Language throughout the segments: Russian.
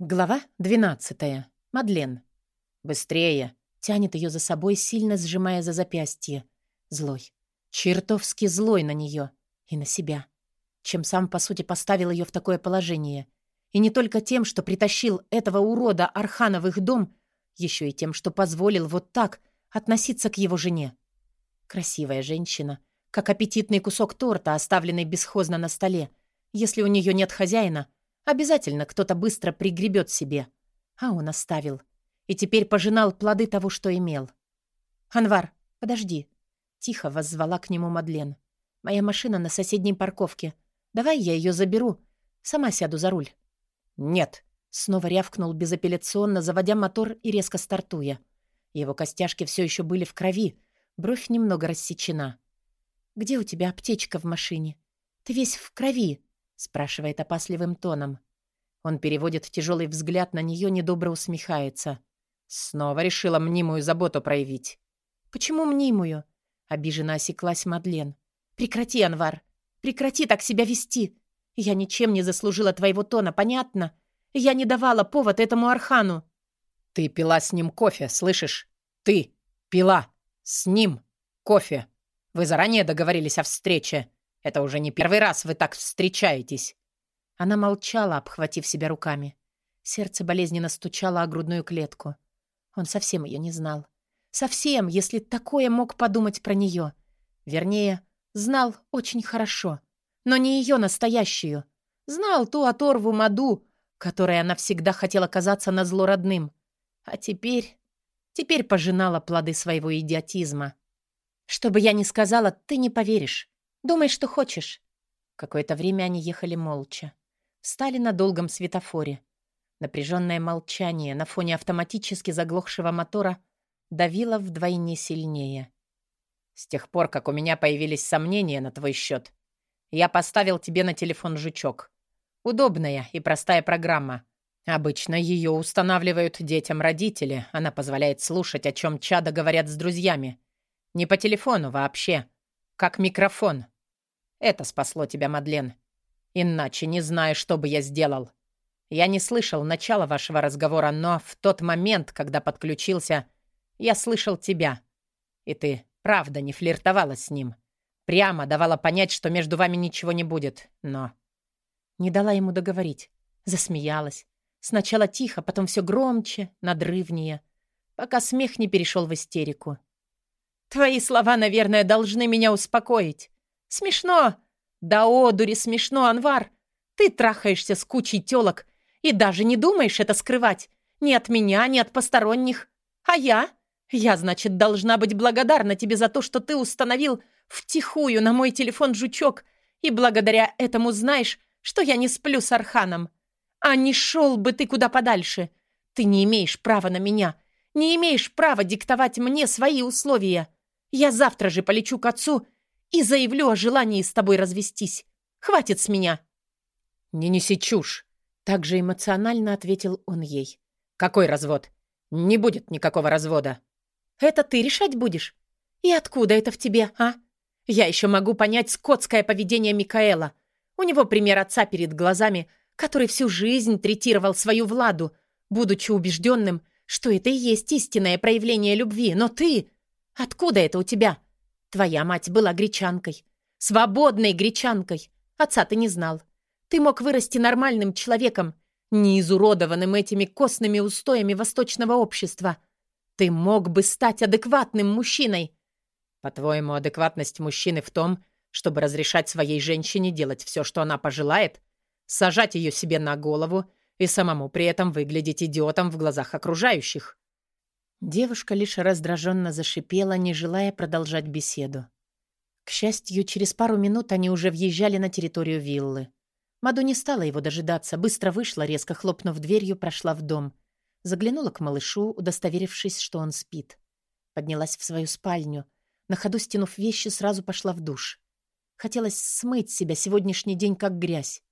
Глава 12. Мадлен. Быстрее. Тянет ее за собой, сильно сжимая за запястье. Злой. Чертовски злой на нее. И на себя. Чем сам, по сути, поставил ее в такое положение. И не только тем, что притащил этого урода Архана в их дом, еще и тем, что позволил вот так относиться к его жене. Красивая женщина, как аппетитный кусок торта, оставленный бесхозно на столе. Если у нее нет хозяина — Обязательно кто-то быстро пригребет себе. А он оставил. И теперь пожинал плоды того, что имел. «Анвар, подожди». Тихо воззвала к нему Мадлен. «Моя машина на соседней парковке. Давай я ее заберу. Сама сяду за руль». «Нет», — снова рявкнул безапелляционно, заводя мотор и резко стартуя. Его костяшки все еще были в крови, бровь немного рассечена. «Где у тебя аптечка в машине? Ты весь в крови», спрашивает опасливым тоном. Он переводит тяжелый взгляд на нее, недобро усмехается. Снова решила мнимую заботу проявить. «Почему мнимую?» — обиженно осеклась Мадлен. «Прекрати, Анвар! Прекрати так себя вести! Я ничем не заслужила твоего тона, понятно? Я не давала повод этому Архану!» «Ты пила с ним кофе, слышишь? Ты пила с ним кофе! Вы заранее договорились о встрече!» Это уже не первый раз вы так встречаетесь». Она молчала, обхватив себя руками. Сердце болезненно стучало о грудную клетку. Он совсем ее не знал. Совсем, если такое мог подумать про нее. Вернее, знал очень хорошо. Но не ее настоящую. Знал ту оторву Маду, которой она всегда хотела казаться на зло родным. А теперь... Теперь пожинала плоды своего идиотизма. Что бы я ни сказала, ты не поверишь. Думай, что хочешь». Какое-то время они ехали молча. Встали на долгом светофоре. Напряженное молчание на фоне автоматически заглохшего мотора давило вдвойне сильнее. «С тех пор, как у меня появились сомнения на твой счет, я поставил тебе на телефон жучок. Удобная и простая программа. Обычно ее устанавливают детям родители. Она позволяет слушать, о чем чада говорят с друзьями. Не по телефону вообще как микрофон. Это спасло тебя, Мадлен. Иначе не знаю, что бы я сделал. Я не слышал начала вашего разговора, но в тот момент, когда подключился, я слышал тебя. И ты, правда, не флиртовала с ним. Прямо давала понять, что между вами ничего не будет, но... Не дала ему договорить. Засмеялась. Сначала тихо, потом все громче, надрывнее, пока смех не перешел в истерику. Твои слова, наверное, должны меня успокоить. Смешно. Да одури смешно, Анвар. Ты трахаешься с кучей тёлок и даже не думаешь это скрывать. Ни от меня, ни от посторонних. А я? Я, значит, должна быть благодарна тебе за то, что ты установил втихую на мой телефон жучок, и благодаря этому знаешь, что я не сплю с Арханом. А не шел бы ты куда подальше. Ты не имеешь права на меня, не имеешь права диктовать мне свои условия. Я завтра же полечу к отцу и заявлю о желании с тобой развестись. Хватит с меня!» «Не неси чушь!» Так же эмоционально ответил он ей. «Какой развод? Не будет никакого развода!» «Это ты решать будешь? И откуда это в тебе, а? Я еще могу понять скотское поведение Микаэла. У него пример отца перед глазами, который всю жизнь третировал свою Владу, будучи убежденным, что это и есть истинное проявление любви. Но ты... Откуда это у тебя? Твоя мать была гречанкой. Свободной гречанкой. Отца ты не знал. Ты мог вырасти нормальным человеком, не изуродованным этими костными устоями восточного общества. Ты мог бы стать адекватным мужчиной. По-твоему, адекватность мужчины в том, чтобы разрешать своей женщине делать все, что она пожелает, сажать ее себе на голову и самому при этом выглядеть идиотом в глазах окружающих? Девушка лишь раздраженно зашипела, не желая продолжать беседу. К счастью, через пару минут они уже въезжали на территорию виллы. Маду не стала его дожидаться, быстро вышла, резко хлопнув дверью, прошла в дом. Заглянула к малышу, удостоверившись, что он спит. Поднялась в свою спальню. На ходу стянув вещи, сразу пошла в душ. Хотелось смыть себя сегодняшний день как грязь.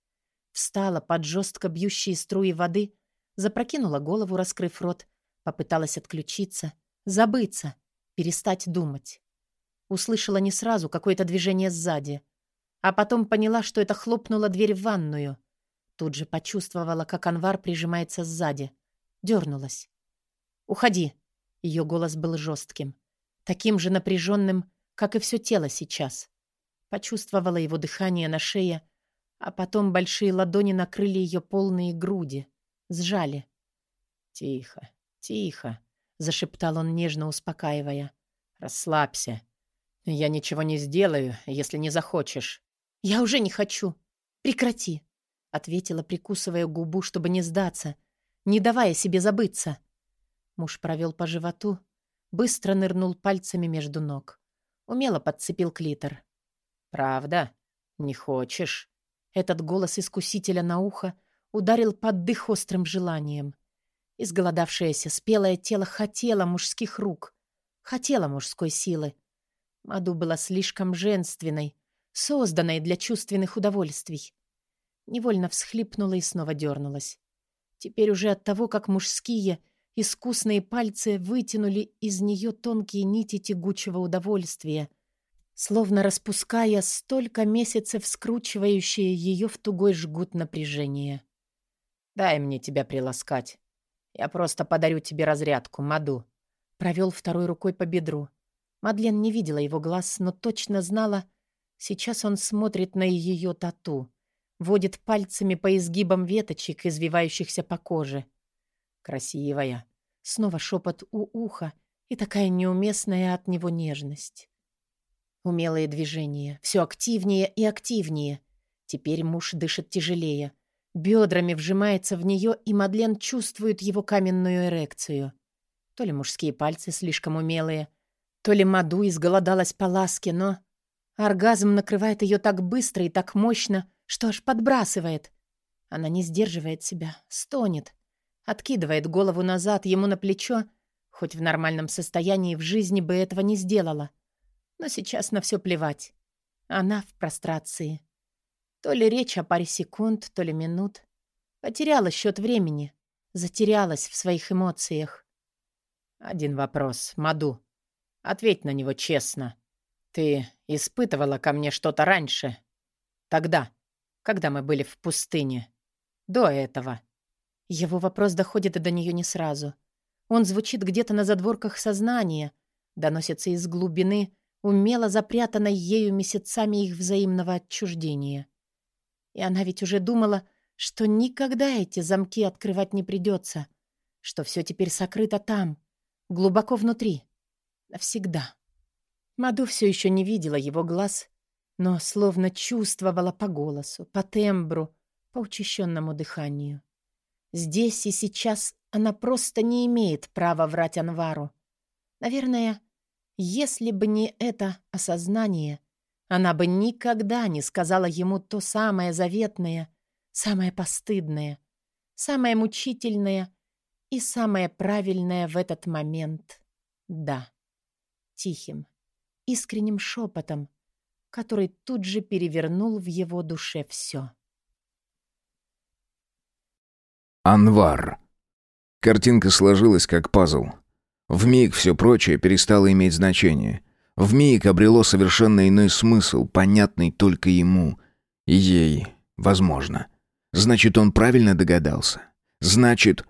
Встала под жестко бьющие струи воды, запрокинула голову, раскрыв рот, Попыталась отключиться, забыться, перестать думать. Услышала не сразу какое-то движение сзади. А потом поняла, что это хлопнула дверь в ванную. Тут же почувствовала, как Анвар прижимается сзади. Дернулась. «Уходи!» Ее голос был жестким. Таким же напряженным, как и все тело сейчас. Почувствовала его дыхание на шее, а потом большие ладони накрыли ее полные груди. Сжали. «Тихо, тихо», — зашептал он, нежно успокаивая. «Расслабься. Я ничего не сделаю, если не захочешь». «Я уже не хочу. Прекрати», — ответила, прикусывая губу, чтобы не сдаться, не давая себе забыться. Муж провел по животу, быстро нырнул пальцами между ног. Умело подцепил клитор. «Правда? Не хочешь?» Этот голос искусителя на ухо ударил под дых острым желанием. Изголодавшееся спелое тело хотело мужских рук, хотело мужской силы. Маду была слишком женственной, созданной для чувственных удовольствий. Невольно всхлипнула и снова дернулась. Теперь уже от того, как мужские, искусные пальцы вытянули из нее тонкие нити тягучего удовольствия, словно распуская столько месяцев скручивающие ее в тугой жгут напряжения. «Дай мне тебя приласкать. Я просто подарю тебе разрядку, Маду». Провел второй рукой по бедру. Мадлен не видела его глаз, но точно знала, сейчас он смотрит на ее тату, водит пальцами по изгибам веточек, извивающихся по коже. «Красивая». Снова шепот у уха и такая неуместная от него нежность. Умелые движения, все активнее и активнее. Теперь муж дышит тяжелее. Бедрами вжимается в нее, и Мадлен чувствует его каменную эрекцию. То ли мужские пальцы слишком умелые, то ли Маду изголодалась по ласке, но... Оргазм накрывает ее так быстро и так мощно, что аж подбрасывает. Она не сдерживает себя, стонет, откидывает голову назад ему на плечо, хоть в нормальном состоянии в жизни бы этого не сделала. Но сейчас на все плевать. Она в прострации. То ли речь о паре секунд, то ли минут. Потеряла счет времени. Затерялась в своих эмоциях. «Один вопрос, Маду. Ответь на него честно. Ты испытывала ко мне что-то раньше? Тогда, когда мы были в пустыне. До этого». Его вопрос доходит до нее не сразу. Он звучит где-то на задворках сознания, доносится из глубины, умело запрятанной ею месяцами их взаимного отчуждения. И она ведь уже думала, что никогда эти замки открывать не придется, что все теперь сокрыто там, глубоко внутри, навсегда. Маду все еще не видела его глаз, но словно чувствовала по голосу, по тембру, по учащенному дыханию. Здесь и сейчас она просто не имеет права врать Анвару. Наверное, если бы не это осознание, она бы никогда не сказала ему то самое заветное, самое постыдное, самое мучительное и самое правильное в этот момент «да». Тихим, искренним шепотом, который тут же перевернул в его душе все. Анвар. Картинка сложилась как пазл. В миг все прочее перестало иметь значение. В миг обрело совершенно иной смысл, понятный только ему. И ей, возможно. Значит, он правильно догадался. Значит,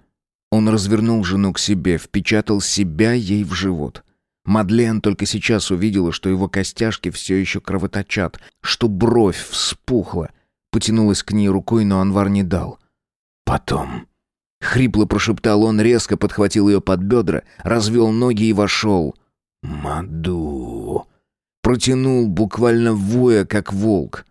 он развернул жену к себе, впечатал себя ей в живот. Мадлен только сейчас увидела, что его костяшки все еще кровоточат, что бровь вспухла. Потянулась к ней рукой, но Анвар не дал. Потом... Хрипло прошептал он, резко подхватил ее под бедра, развел ноги и вошел. «Маду!» Протянул, буквально воя, как волк.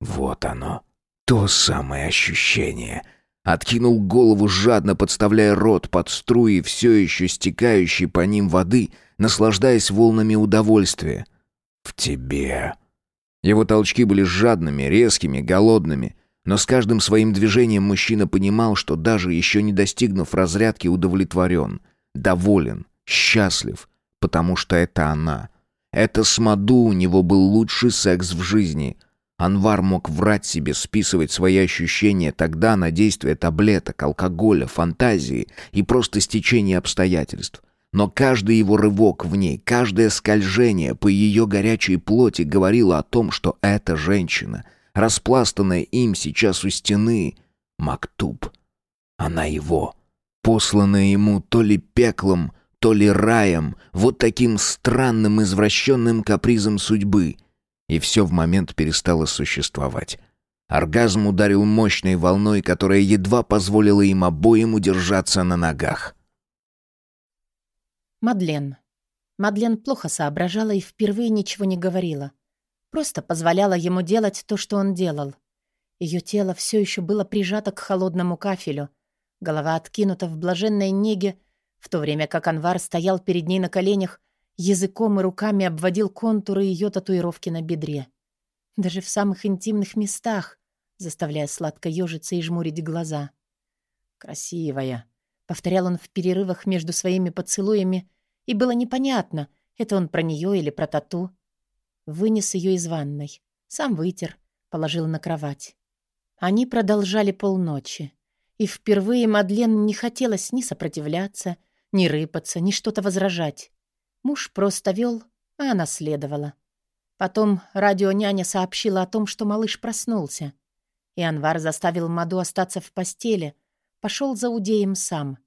Вот оно, то самое ощущение. Откинул голову, жадно подставляя рот под струи, все еще стекающей по ним воды, наслаждаясь волнами удовольствия. «В тебе!» Его толчки были жадными, резкими, голодными — но с каждым своим движением мужчина понимал, что даже еще не достигнув разрядки, удовлетворен, доволен, счастлив, потому что это она. Это с Маду у него был лучший секс в жизни. Анвар мог врать себе, списывать свои ощущения тогда на действие таблеток, алкоголя, фантазии и просто стечение обстоятельств. Но каждый его рывок в ней, каждое скольжение по ее горячей плоти говорило о том, что эта женщина — распластанная им сейчас у стены, Мактуб. Она его. Посланная ему то ли пеклом, то ли раем, вот таким странным извращенным капризом судьбы. И все в момент перестало существовать. Оргазм ударил мощной волной, которая едва позволила им обоим удержаться на ногах. Мадлен. Мадлен плохо соображала и впервые ничего не говорила. Просто позволяла ему делать то, что он делал. Ее тело все еще было прижато к холодному кафелю, голова откинута в блаженной неге, в то время как Анвар стоял перед ней на коленях, языком и руками обводил контуры ее татуировки на бедре. Даже в самых интимных местах, заставляя сладко ежиться и жмурить глаза. «Красивая», — повторял он в перерывах между своими поцелуями, и было непонятно, это он про нее или про тату. Вынес ее из ванной, сам вытер, положил на кровать. Они продолжали полночи. И впервые Мадлен не хотелось ни сопротивляться, ни рыпаться, ни что-то возражать. Муж просто вел, а она следовала. Потом радионяня сообщила о том, что малыш проснулся. И Анвар заставил Маду остаться в постели, пошел за Удеем сам.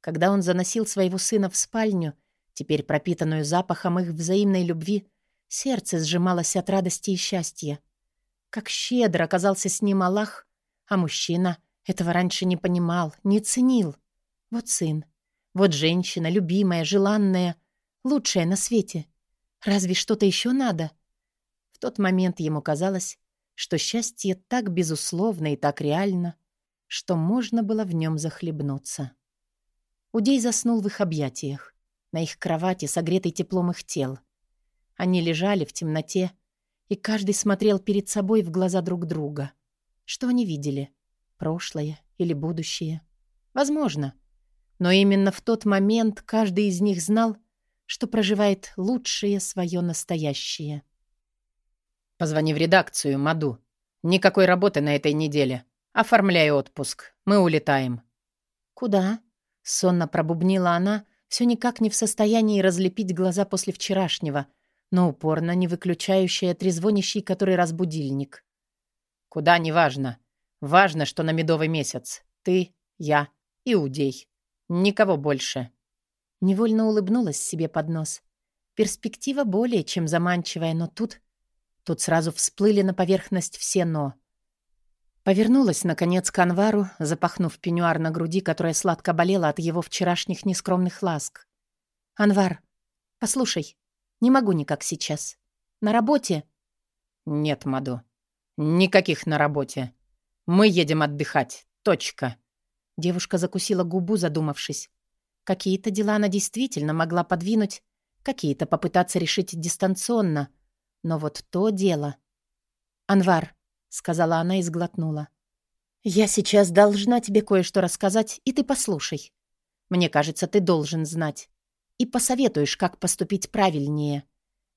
Когда он заносил своего сына в спальню, теперь пропитанную запахом их взаимной любви, сердце сжималось от радости и счастья. Как щедро оказался с ним Аллах, а мужчина этого раньше не понимал, не ценил. Вот сын, вот женщина, любимая, желанная, лучшая на свете. Разве что-то еще надо? В тот момент ему казалось, что счастье так безусловно и так реально, что можно было в нем захлебнуться. Удей заснул в их объятиях, на их кровати, согретой теплом их тел. Они лежали в темноте, и каждый смотрел перед собой в глаза друг друга. Что они видели? Прошлое или будущее? Возможно. Но именно в тот момент каждый из них знал, что проживает лучшее свое настоящее. «Позвони в редакцию, Маду. Никакой работы на этой неделе. Оформляй отпуск. Мы улетаем». «Куда?» — сонно пробубнила она, все никак не в состоянии разлепить глаза после вчерашнего — но упорно не выключающая трезвонящий который раз будильник. «Куда, неважно. Важно, что на медовый месяц. Ты, я, Иудей. Никого больше». Невольно улыбнулась себе под нос. Перспектива более чем заманчивая, но тут... Тут сразу всплыли на поверхность все «но». Повернулась, наконец, к Анвару, запахнув пеньюар на груди, которая сладко болела от его вчерашних нескромных ласк. «Анвар, послушай, не могу никак сейчас. На работе?» «Нет, Маду. Никаких на работе. Мы едем отдыхать. Точка». Девушка закусила губу, задумавшись. Какие-то дела она действительно могла подвинуть, какие-то попытаться решить дистанционно. Но вот то дело... «Анвар», — сказала она и сглотнула. «Я сейчас должна тебе кое-что рассказать, и ты послушай. Мне кажется, ты должен знать и посоветуешь, как поступить правильнее.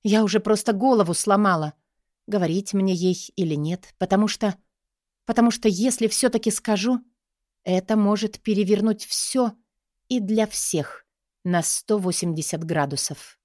Я уже просто голову сломала. Говорить мне ей или нет, потому что... Потому что если все таки скажу, это может перевернуть все и для всех на 180 градусов.